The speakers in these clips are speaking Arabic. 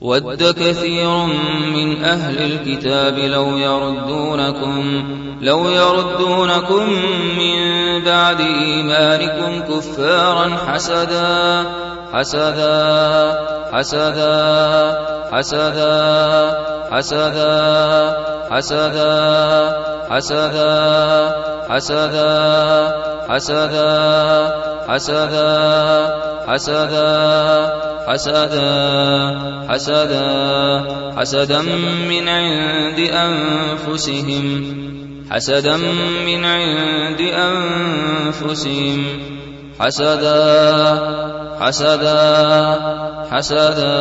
ود كثير من أهل الكتاب لو يردونكم لو يردونكم من بعد إيمانكم كفارا حسدا حسدا حسدا حسدا حسدا حسدا حسدا حسدا حسدا حسدا حسدا حسدا حسدا حسدا من عند أنفسهم حسدا من عند أنفسهم حسدا حسدا حسدا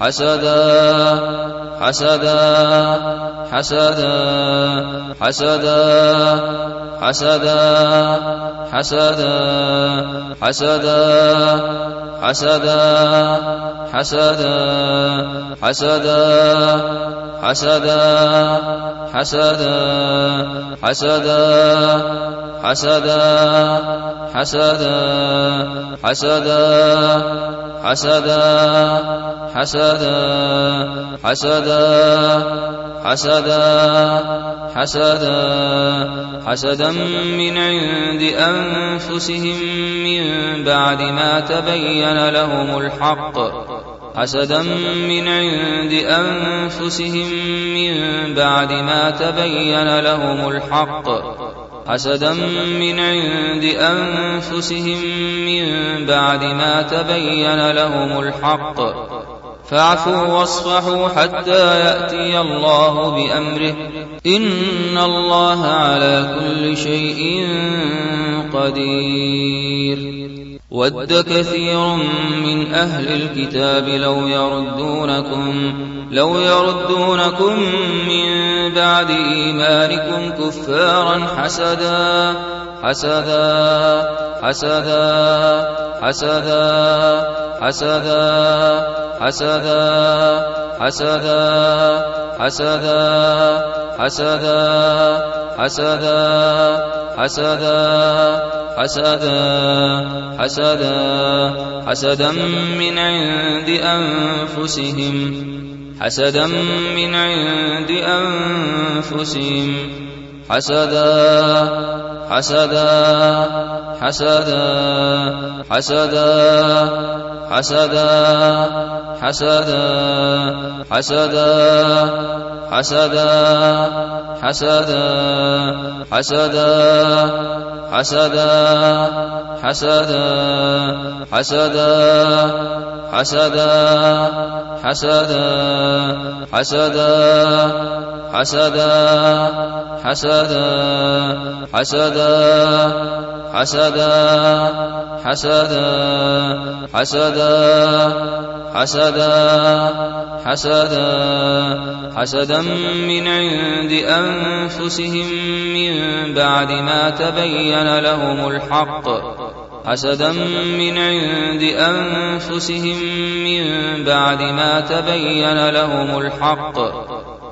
حسدا. حسدا حسدا حسدا حسدا حسدا حسدا حسدا حسدا حسدا حسدا حسدا حسدا حسدا حسدا حسدا حسدا حسدا حسدا حسدا حسدا حسدا من عند أنفسهم من بعد ما تبين لهم الحق حسدا من عند أنفسهم من بعد ما تبين لهم الحق حسدا من عند أنفسهم من بعد ما تبين لهم الحق. فاعفوا واصفحوا حتى يأتي الله بأمره. إن الله على كل شيء قدير. ود كثير من أهل الكتاب لو يردونكم لو يردونكم من بعد إيمانكم كفارا حسدا حسدا حسدا حسدا حسدا حسدا حسدا حسدا حسدا حسدا حسدا حسدا حسدا حسدا من عند أنفسهم حسدا من عند أنفسهم حسدا حسدا حسدا حسدا حسدا حسدا حسدا حسدا حسدا حسدا حسدا حسدا حسدا حسدا حسدا حسدا حسدا حسدا حسدا حسدا حسدا حسدا حسدا حسدا حسدا من عند أنفسهم من بعد ما تبين لهم الحق. حسدا من عند أنفسهم من بعد ما تبين لهم الحق.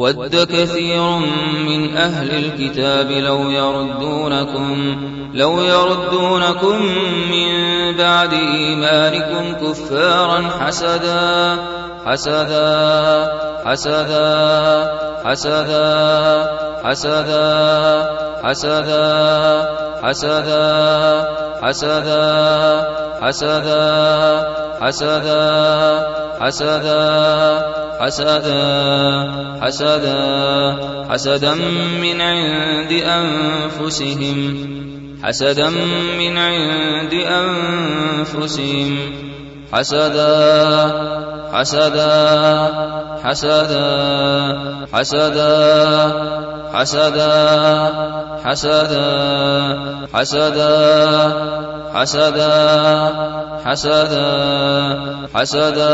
ود كثير من أهل الكتاب لو يردونكم لو يردونكم من بعد إيمانكم كفارا حسدا. حسدا حسدا حسدا حسدا حسدا حسدا حسدا حسدا حسدا حسدا حسدا حسدا حسدا من عند أنفسهم حسدا من عند أنفسهم حسدا حسدا حسدا حسدا. حسدا حسدا حسدا حسدا حسدا حسدا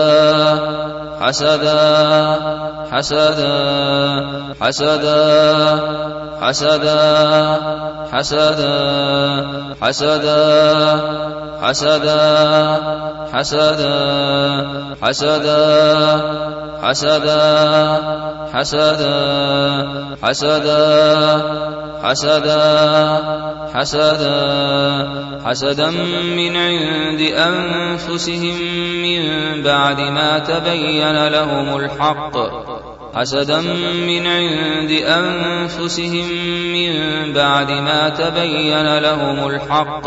حسدا حسدا حسدا حسدا حسدا حسدا حسدا حسدا حسدا حسدا حسدا حسدا حسدا حسدا حسدا من عند أنفسهم من بعد ما تبين لهم الحق. حسدا من عند أنفسهم من بعد ما تبين لهم الحق.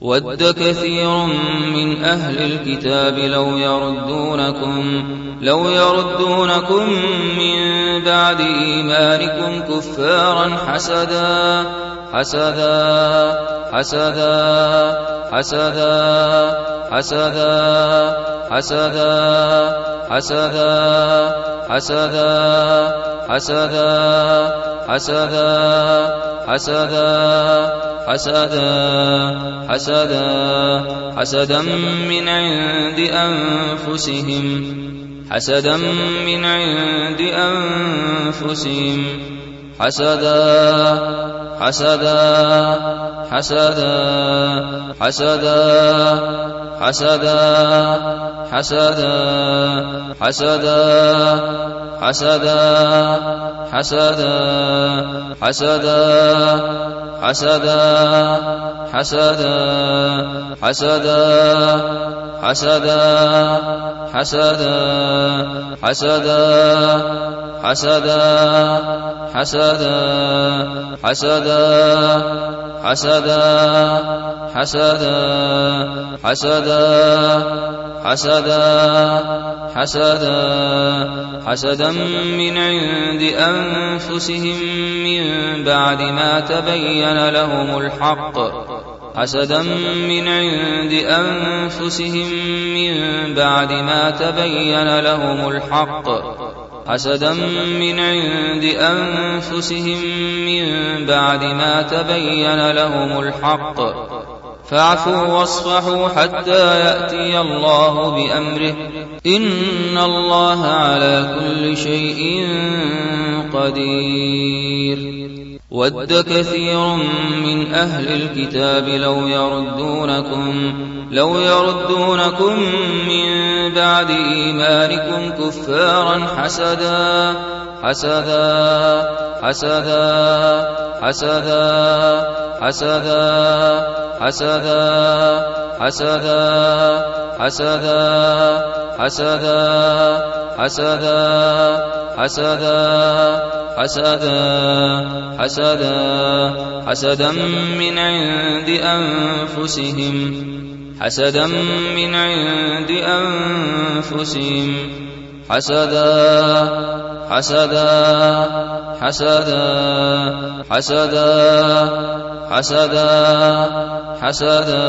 ود كثير من أهل الكتاب لو يردونكم لو يردونكم من بعد إيمانكم كفارا حسدا حسدا حسدا حسدا حسدا حسدا حسدا حسدا حسدا حسدا حسدا حسدا حسدا حسدا من عند أنفسهم حسدا من عند أنفسهم حسدا حسدا حسدا حسدا. حسدا حسدا حسدا حسدا حسدا حسدا حسدا حسدا حسدا حسدا حسدا حسدا حسدا حسدا حسدا حسدا حسدا حسدا حسدا حسدا حسدا من عند أنفسهم من بعد ما تبين لهم الحق حسدا من عند أنفسهم من بعد ما تبين لهم الحق حسدا من عند أنفسهم من بعد ما تبين لهم الحق. فاعفوا واصفحوا حتى يأتي الله بأمره. إن الله على كل شيء قدير. ود كثير من أهل الكتاب لو يردونكم لو يردونكم من بعد إيمانكم كفارا حسدا حسدا حسدا حسدا حسدا حسدا حسدا حسدا حسدا حسدا حسدا حسدا حسدا حسدا من عند أنفسهم حسدا من عند أنفسهم حسدا حسدا حسدا حسدا حسدا حسدا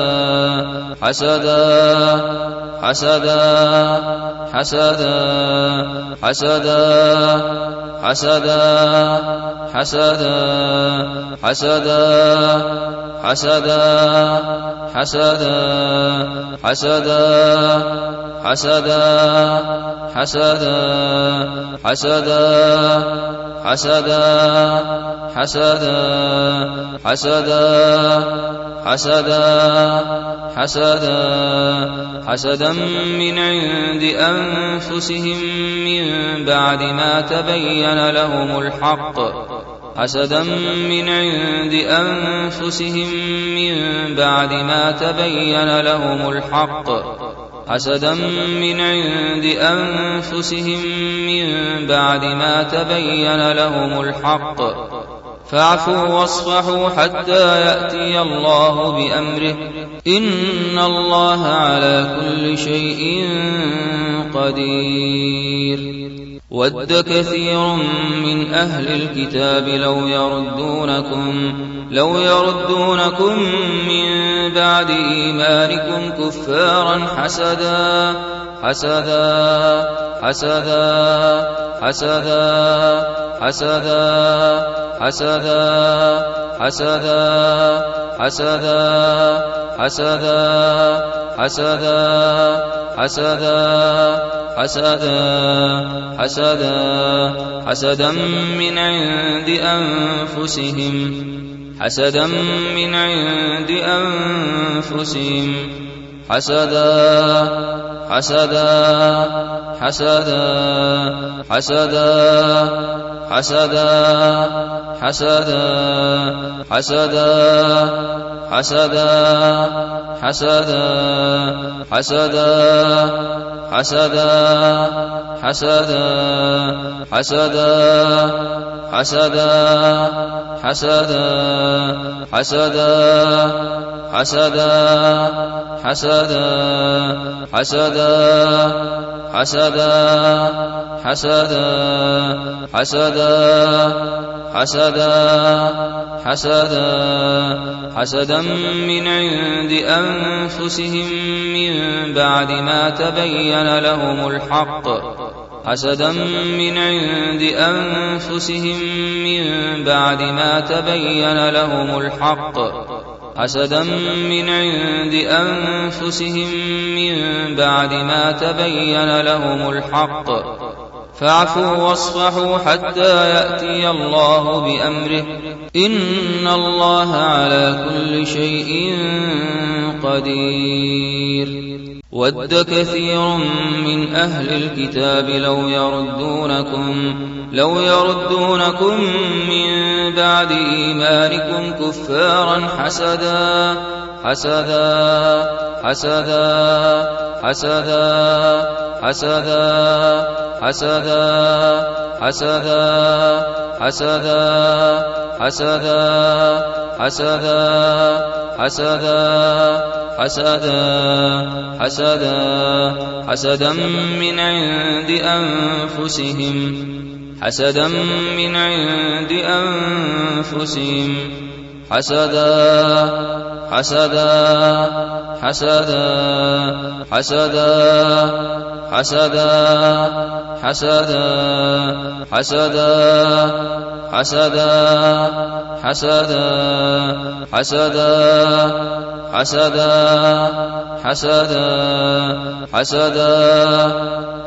حسدا. حسدا حسدا حسدا حسدا حسدا حسدا حسدا حسدا حسدا حسدا حسدا حسدا حسدا حسدا حسدا حسدا حسدا حسدا من عند أنفسهم من بعد ما تبين لهم الحق. حسدا من عند أنفسهم من بعد ما تبين لهم الحق. حسدا من عند أنفسهم من بعد ما تبين لهم الحق. فاعفوا واصفحوا حتى يأتي الله بأمره. إن الله على كل شيء قدير. ود كثير من أهل الكتاب لو يردونكم لو يردونكم من بعد إيمانكم كفارا حسدا حسدا حسدا حسدا حسدا حسدا حسدا حسدا حسدا حسدا حسدا حسدا حسدا حسدا من عند أنفسهم حسدا من عند أنفسهم. حسدا حسدا حسدا حسدا حسدا حسدا حسدا حسدا حسدا حسدا حسدا حسدا حسدا حسدا حسدا حسدا حسدا حسدا حسدا حسدا حسدا حسدا حسدا حسدا حسدا من عند أنفسهم من بعد ما تبين لهم الحق حسدا من عند أنفسهم من بعد ما تبين لهم الحق حسدا من عند أنفسهم من بعد ما تبين لهم الحق. فاعفوا واصفحوا حتى يأتي الله بأمره. إن الله على كل شيء قدير. ود كثير من أهل الكتاب لو يردونكم لو يردونكم من بعد إيمانكم كفارا حسدا حسدا حسدا حسدا حسدا حسدا حسدا حسدا حسدا حسدا حسدا حسدا حسدا حسدا من عند أنفسهم حسدا من عند أنفسهم. حسدا حسدا حسدا حسدا حسدا حسدا حسدا حسدا حسدا حسدا حسدا حسدا حسدا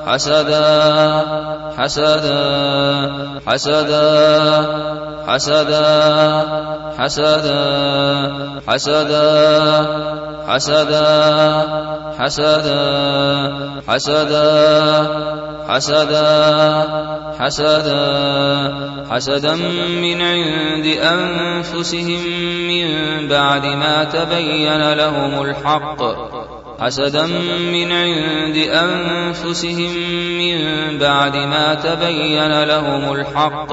حسدا حسدا حسدا حسدا حسدا حسدا حسدا حسدا حسدا حسدا حسدا حسدا من عند أنفسهم من بعد ما تبين لهم الحق. حسدا من عند أنفسهم من بعد ما تبين لهم الحق.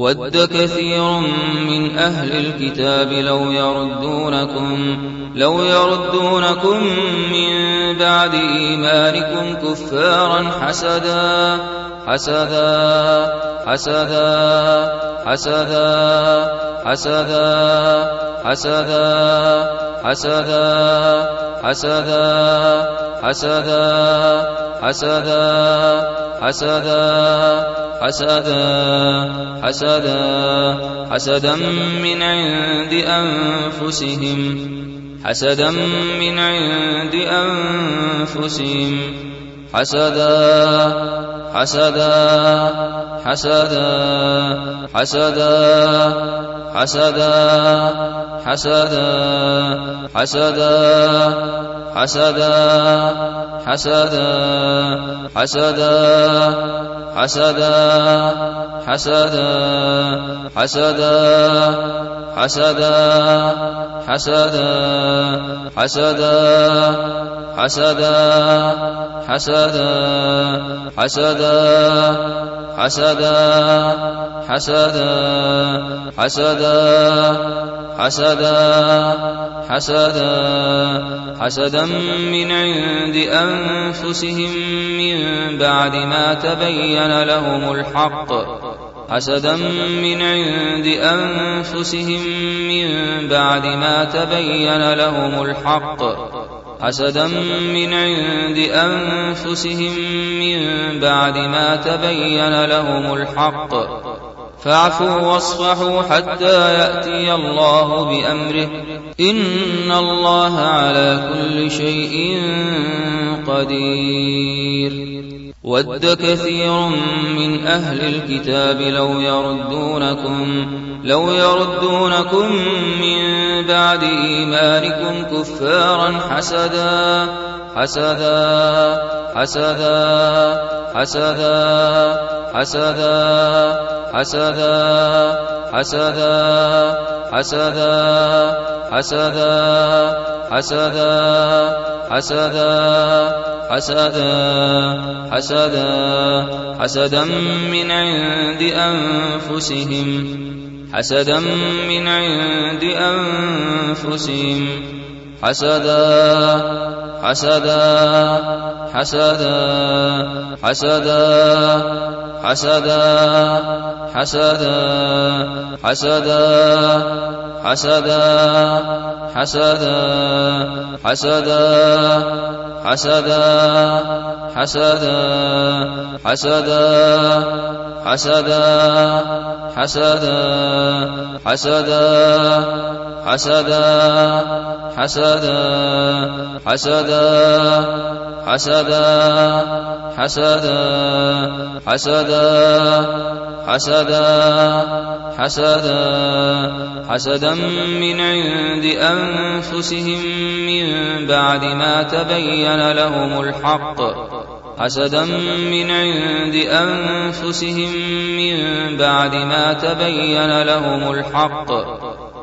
ود كثير من أهل الكتاب لو يردونكم لو يردونكم من بعد إيمانكم كفارا حسدا حسدا حسدا حسدا حسدا حسدا حسدا حسدا حسدا حسدا حسدا حسدا حسدا حسدا من عند أنفسهم حسدا من عند أنفسهم حسدا حسدا حسدا حسدا حسدا حسدا حسدا حسدا حسدا حسدا حسدا حسدا حسدا حسدا حسدا حسدا حسدا حسدا حسدا حسدا حسدا حسدا حسدا حسدا حسدا من عند أنفسهم من بعد ما تبين لهم الحق حسدا من عند أنفسهم من بعد ما تبين لهم الحق حسدا من عند أنفسهم من بعد ما تبين لهم الحق. فاعفوا واصفحوا حتى يأتي الله بأمره. إن الله على كل شيء قدير. ود كثير من أهل الكتاب لو يردونكم لو يردونكم من بعد إيمانكم كفارا حسدا. حسدا حسدا حسدا حسدا حسدا حسدا حسدا حسدا حسدا حسدا حسدا حسدا حسدا من عند أنفسهم حسدا من عند أنفسهم حسدا حسدا حسدا حسدا حسدا حسدا حسدا. حسدا حسدا حسدا حسدا حسدا حسدا حسدا حسدا حسدا حسدا حسدا حسدا حسدا حسدا حسدا حسدا حسدا حسدا من عند أنفسهم من بعد ما تبين لهم الحق. حسدا من عند أنفسهم من بعد ما تبين لهم الحق.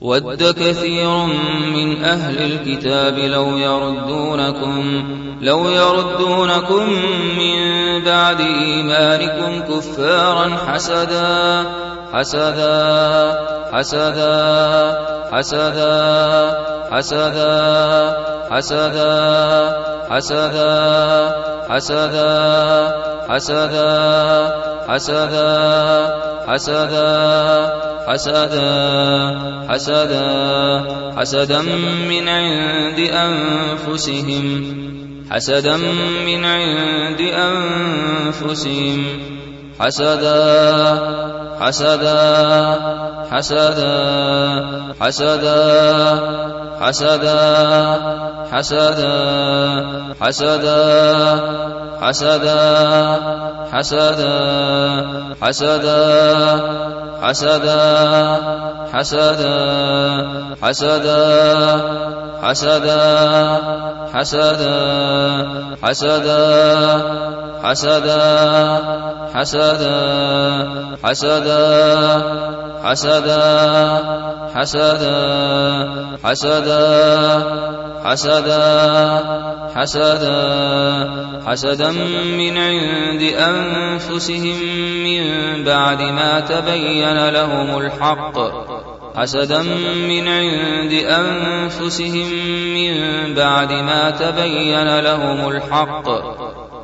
ود كثير من أهل الكتاب لو يردونكم لو يردونكم من بعد إيمانكم كفارا حسدا حسدا حسدا حسدا حسدا حسدا حسدا حسدا حسدا حسدا حسدا حسدا حسدا حسدا من عند أنفسهم حسدا من عند أنفسهم حسدا حسدا حسدا حسدا حسدا حسدا حسدا حسدا حسدا حسدا حسدا حسدا حسدا حسدا حسدا حسدا حسدا حسدا حسدا حسدا حسدا حسدا حسدا حسدا حسدا من عند أنفسهم من بعد ما تبين لهم الحق حسدا من عند أنفسهم من بعد ما تبين لهم الحق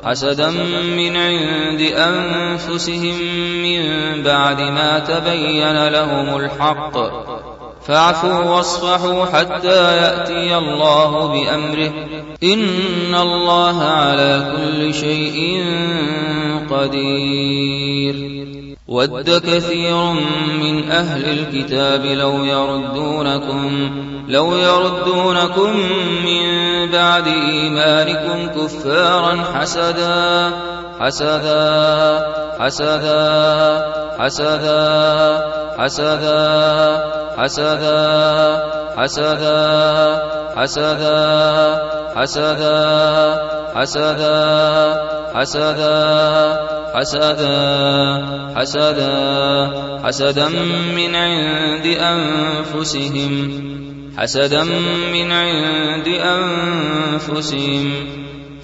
حسدا من عند أنفسهم من بعد ما تبين لهم الحق. فاعفوا واصفحوا حتى يأتي الله بأمره. إن الله على كل شيء قدير. ود كثير من أهل الكتاب لو يردونكم لو يردونكم من بعد إيمانكم كفارا حسدا حسدا حسدا حسدا حسدا حسدا حسدا حسدا حسدا حسدا حسدا حسدا حسدا حسدا من عند أنفسهم حسدا من عند أنفسهم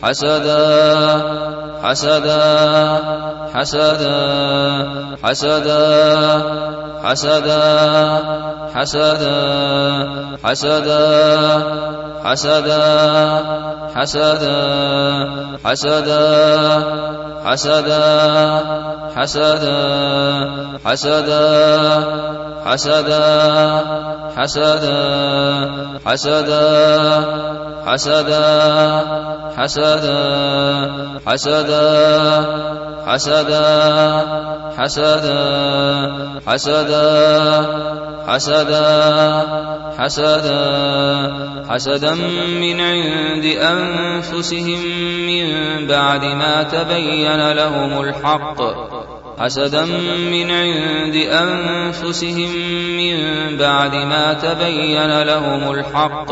حسدا حسدا حسدا حسدا حسدا حسدا حسدا حسدا حسدا حسدا حسدا حسدا حسدا حسدا حسدا حسدا حسدا حسدا حسدا حسدا حسدا حسدا حسدا حسدا حسدا من عند أنفسهم من بعد ما تبين لهم الحق حسدا من عند أنفسهم من بعد ما تبين لهم الحق.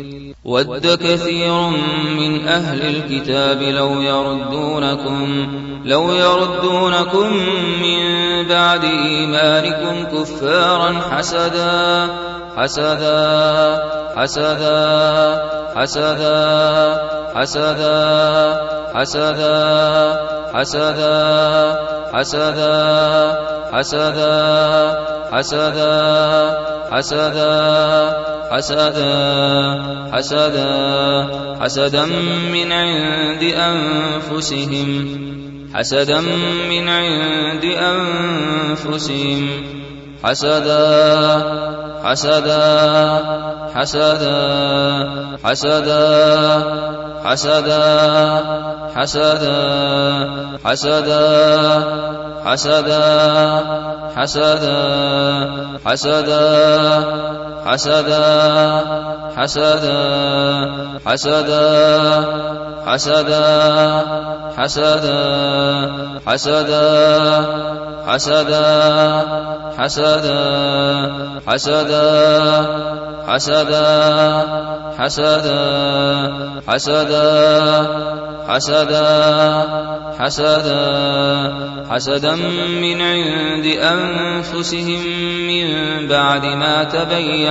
ود كثير من أهل الكتاب لو يردونكم لو يردونكم من بعد إيمانكم كفارا حسدا حسدا حسدا حسدا حسدا حسدا حسدا حسدا حسدا حسدا حسدا حسدا حسدا حسدا من عند أنفسهم حسدا من عند أنفسهم حسدا حسدا حسدا حسدا حسدا حسدا حسدا حسدا حسدا حسدا حسدا حسدا حسدا حسدا حسدا حسدا حسدا حسدا حسدا حسدا حسدا حسدا حسدا حسدا حسدا من عند أنفسهم من بعد ما تبين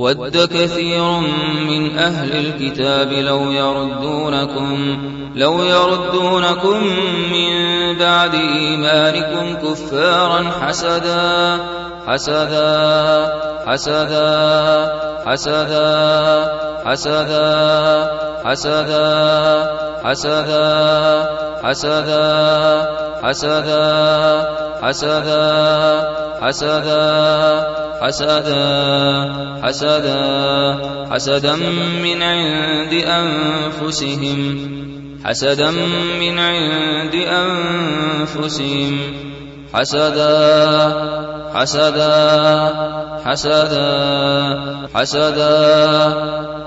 ود كثير من أهل الكتاب لو يردونكم لو يردونكم من بعد إيمانكم كفارا حسدا حسدا حسدا حسدا حسدا حسدا حسدا حسدا حسدا حسدا حسدا حسدا حسدا حسدا من عند أنفسهم حسدا من عند أنفسهم حسدا حسدا حسدا حسدا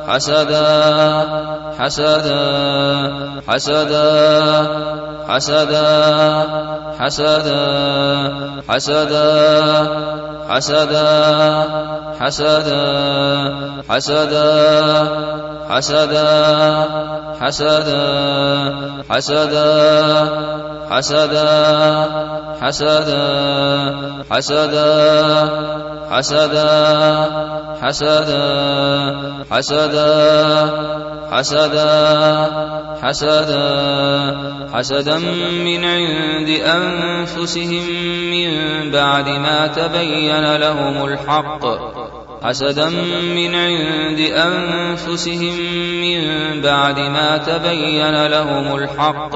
حسدا حسدا حسدا حسدا حسدا حسدا حسدا حسدا حسدا حسدا حسدا حسدا حسدا حسدا حسدا حسدا حسدا حسدا حسدا حسدا حسدا من عند أنفسهم من بعد ما تبين لهم الحق. حسدا من عند أنفسهم من بعد ما تبين لهم الحق.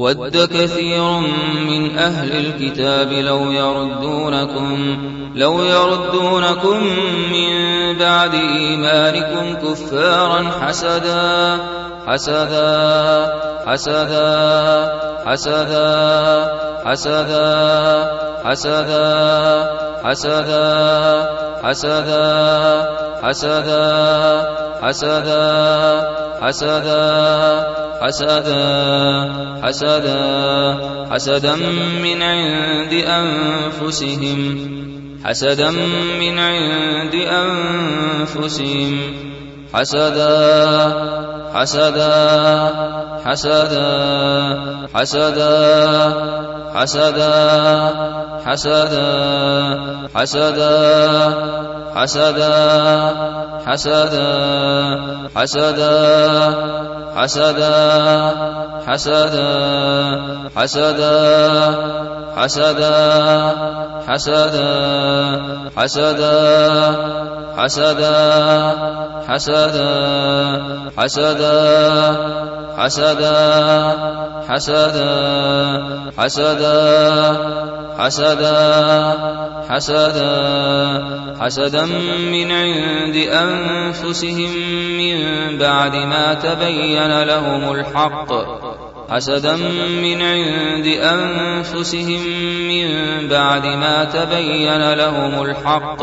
ود كثير من أهل الكتاب لو يردونكم لو يردونكم من بعد إيمانكم كفارا حسدا حسدا حسدا حسدا حسدا حسدا حسدا حسدا حسدا حسدا حسدا حسدا حسدا حسدا من عند أنفسهم حسدا من عند أنفسهم حسدا حسدا حسدا حسدا حسدا حسدا حسدا حسدا حسدا حسدا حسدا حسدا حسدا حسدا حسدا حسدا حسدا حسدا حسدا حسدا حسدا حسدا حسدا حسدا حسدا من عند أنفسهم من بعد ما تبين لهم الحق. حسدا من عند أنفسهم من بعد ما تبين لهم الحق.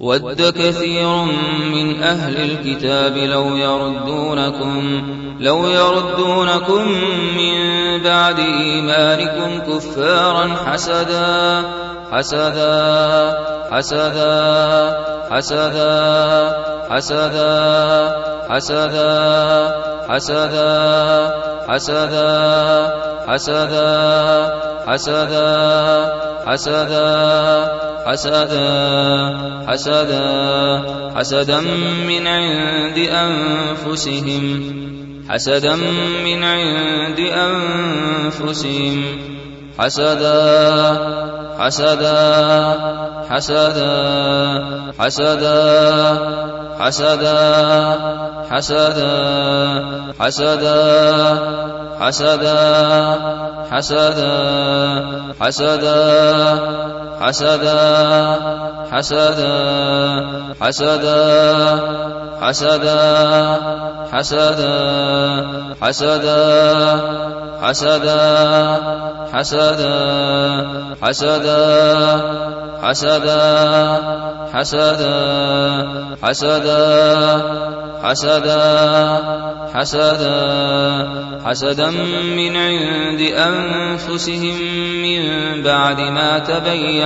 ود كثير من أهل الكتاب لو يردونكم لو يردونكم من بعد إيمانكم كفارا حسدا حسدا حسدا حسدا حسدا حسدا حسدا حسدا حسدا حسدا حسدا حسدا حسدا حسدا من عند أنفسهم حسدا من عند أنفسهم حسدا حسدا حسدا حسدا حسدا حسدا حسدا حسدا حسدا حسدا حسدا حسدا حسدا حسدا حسدا حسدا حسدا حسدا حسدا حسدا حسدا حسدا حسدا حسدا حسدا من عند أنفسهم من بعد ما تبين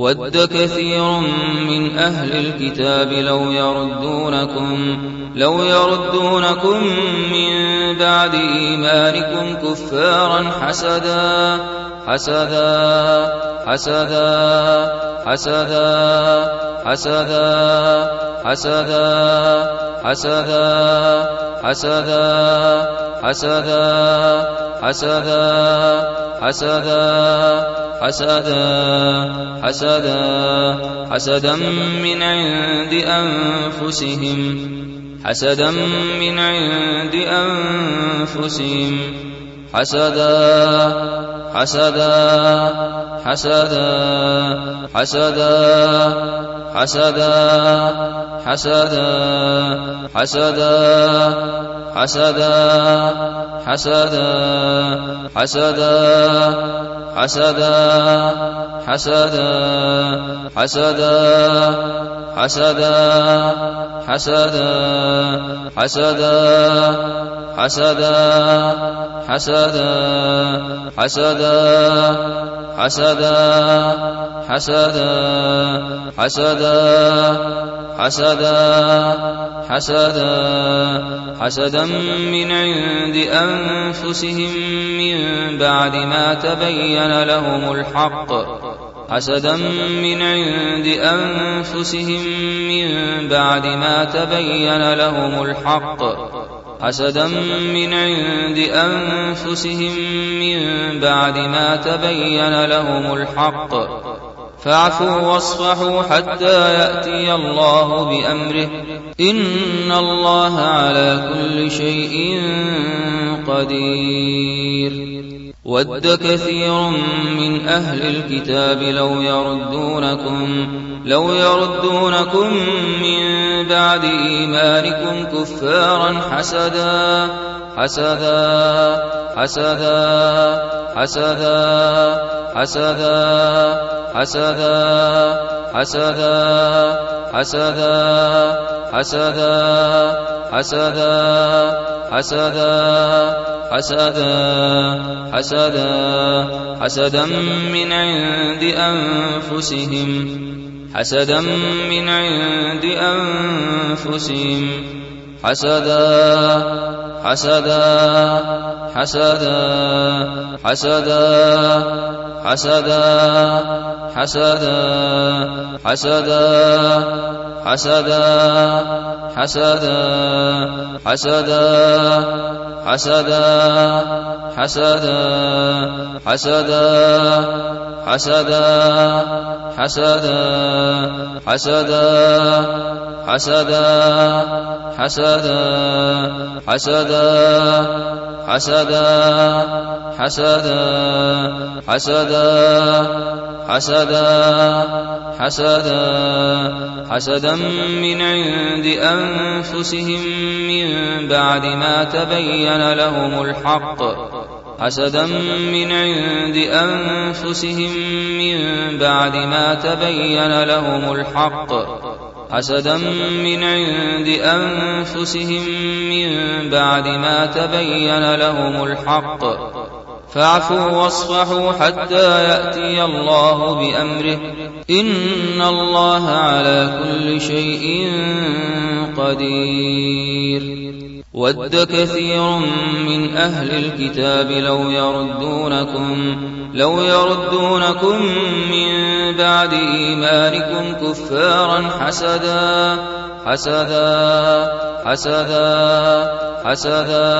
ود كثير من أهل الكتاب لو يردونكم لو يردونكم من بعد إيمانكم كفارا حسدا حسدا حسدا حسدا حسدا حسدا حسدا حسدا حسدا حسدا حسدا حسدا حسدا حسدا من عند أنفسهم حسدا من عند أنفسهم حسدا حسدا حسدا حسدا حسدا حسدا حسدا حسدا حسدا حسدا حسدا حسدا حسدا حسدا حسدا حسدا حسدا حسدا حسدا حسدا حسدا حسدا حسدا حسدا حسدا من عند أنفسهم من بعد ما تبين لهم الحق. حسدا من عند أنفسهم من بعد ما تبين لهم الحق. حسدا من عند أنفسهم من بعد ما تبين لهم الحق. فاعفوا واصفحوا حتى يأتي الله بأمره. إن الله على كل شيء قدير. ود كثير من أهل الكتاب لو يردونكم لو يردونكم من بعد إيمانكم كفارا حسدا حسدا حسدا حسدا حسدا حسدا حسدا حسدا حسدا حسدا حسدا حسدا حسدا حسدا من عند أنفسهم حسدا من عند أنفسهم حسدا حسدا حسدا حسدا حسدا حسدا حسدا حسدا حسدا حسدا حسدا حسدا حسدا حسدا حسدا حسدا حسدا حسدا حسدا حسدا حسدا حسدا حسدا حسدا حسدا من عند أنفسهم من بعد ما تبين لهم الحق. حسدا من عند أنفسهم من بعد ما تبين لهم الحق. حسدا من عند أنفسهم من بعد ما تبين لهم الحق. فاعفوا واصفحوا حتى يأتي الله بأمره. إن الله على كل شيء قدير. ود كثير من أهل الكتاب لو يردونكم لو يردونكم من بعد إيمانكم كفارا حسدا حسدا حسدا حسدا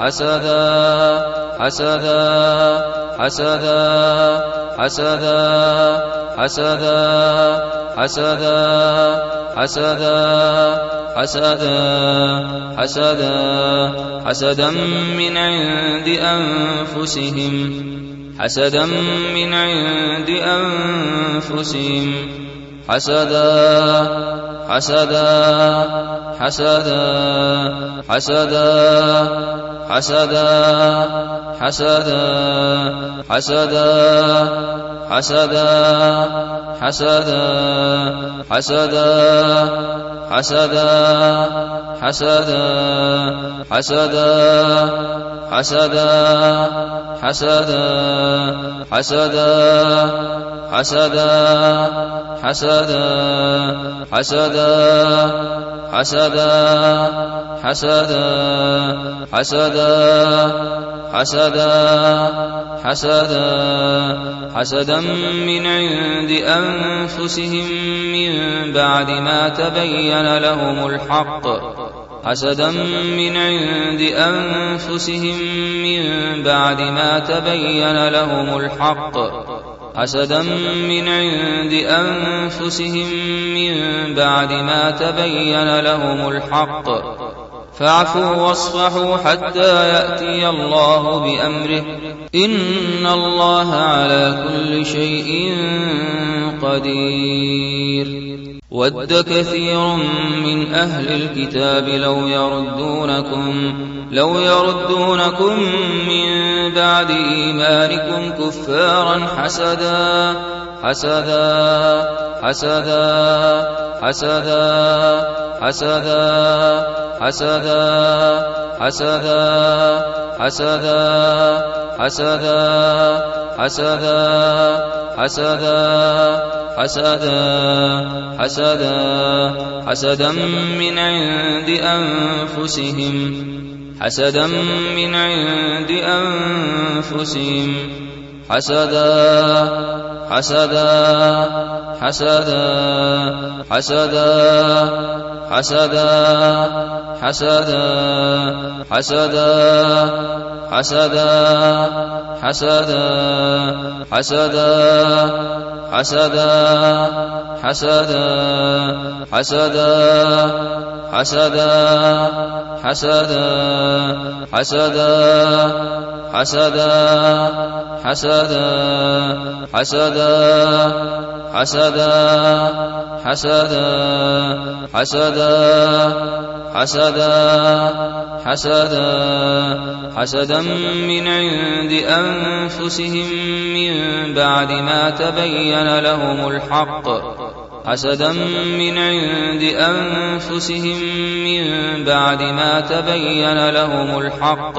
حسدا حسدا حسدا حسدا حسدا حسدا حسدا حسدا حسدا حسدا من عند أنفسهم حسدا من عند أنفسهم. حسدا حسدا حسدا حسدا حسدا حسدا حسدا حسدا حسدا حسدا حسدا حسدا حسدا حسدا حسدا حسدا حسدا حسدا حسدا حسدا حسدا حسدا حسدا حسدا حسدا من عند أنفسهم من بعد ما تبين لهم الحق حسدا من عند أنفسهم من بعد ما تبين لهم الحق حسدا من عند أنفسهم من بعد ما تبين لهم الحق. فاعفوا واصفحوا حتى يأتي الله بأمره. إن الله على كل شيء قدير. ود كثير من أهل الكتاب لو يردونكم لو يردونكم من بعد إيمانكم كفارا حسدا حسدا حسدا حسدا حسدا حسدا حسدا حسدا حسدا حسدا حسدا حسدا حسدا حسدا من عند أنفسهم حسدا من عند أنفسهم حسدا حسدا حسدا حسدا حسدا حسدا حسدا حسدا حسدا حسدا حسدا حسدا حسدا حسدا حسدا حسدا. حسدا حسدا حسدا حسدا حسدا حسدا حسدا حسدا حسدا من عند أنفسهم من بعد ما تبين لهم الحق. حسدا من عند أنفسهم من بعد ما تبين لهم الحق.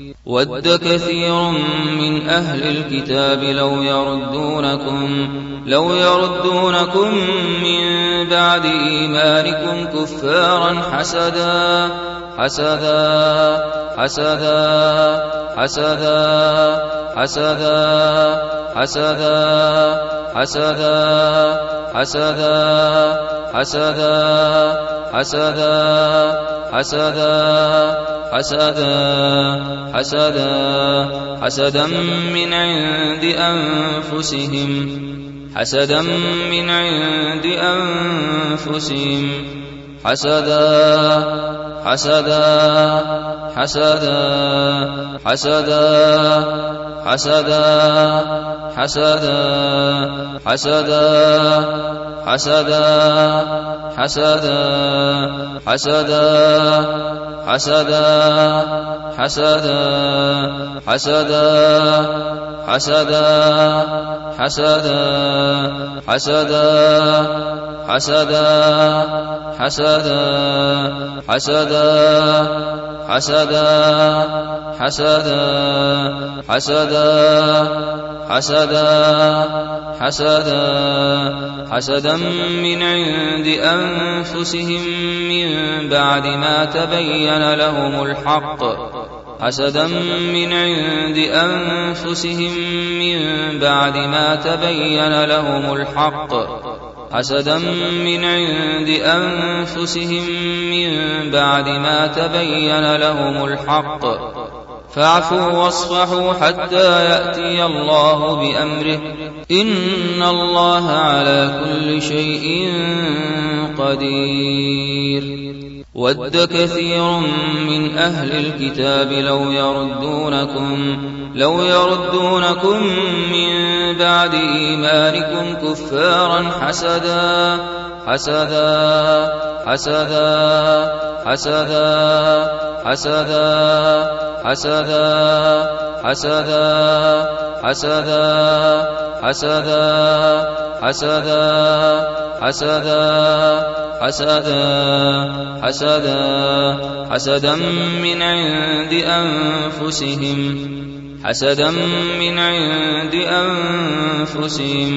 ود كثير من أهل الكتاب لو يردونكم لو يردونكم من بعد إيمانكم كفارا حسدا حسدا حسدا حسدا حسدا حسدا حسدا حسدا حسدا حسدا حسدا حسدا حسدا حسدا من عند أنفسهم حسدا من عند أنفسهم حسدا حسدا حسدا حسدا حسدا حسدا حسدا حسدا حسدا حسدا حسدا حسدا حسدا حسدا حسدا حسدا حسدا حسدا حسدا حسدا حسدا حسدا حسدا حسدا حسدا من عند أنفسهم من بعد ما تبين لهم الحق حسدا من عند أنفسهم من بعد ما تبين لهم الحق حسدا من عند أنفسهم من بعد ما تبين لهم الحق فاعفوا واصفحوا حتى يأتي الله بأمره. إن الله على كل شيء قدير. ود كثير من أهل الكتاب لو يردونكم لو يردونكم من بعد إيمانكم كفارا حسدا. حسدا حسدا حسدا حسدا حسدا حسدا حسدا حسدا حسدا حسدا حسدا حسدا حسدا من عند أنفسهم حسدا من عند أنفسهم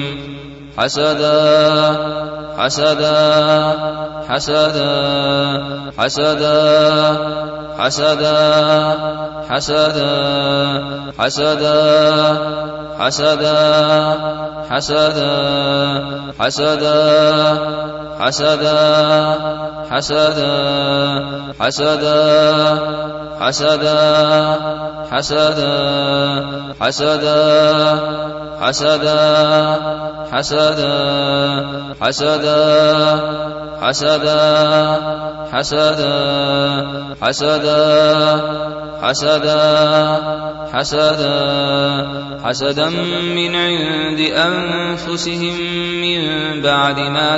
حسدا حسدا حسدا حسدا حسدا حسدا حسدا حسدا حسدا حسدا حسدا حسدا حسدا حسدا حسدا حسدا حسدا حسدا حسدا حسدا حسدا حسدا حسدا حسدا حسدا من عند أنفسهم من بعد ما